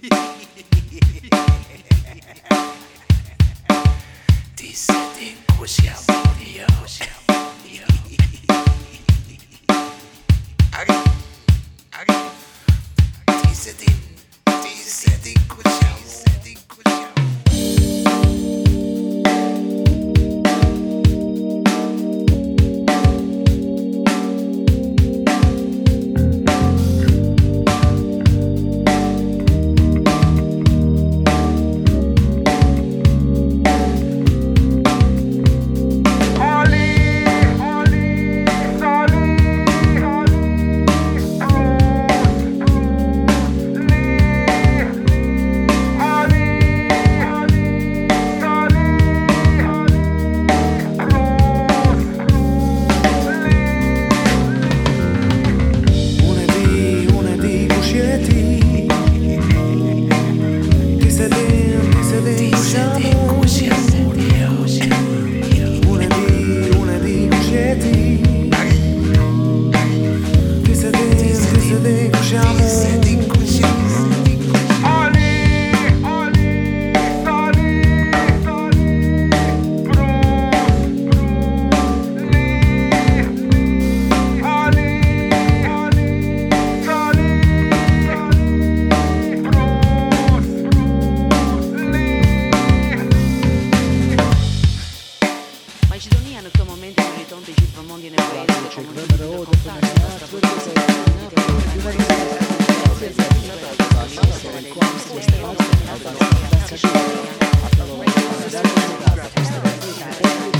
第四天，不想，不想。Macedonia në këtë moment e meriton të gjithë vëmendjen e Ukrainës dhe komunitetit ndërkombëtar. Thank you.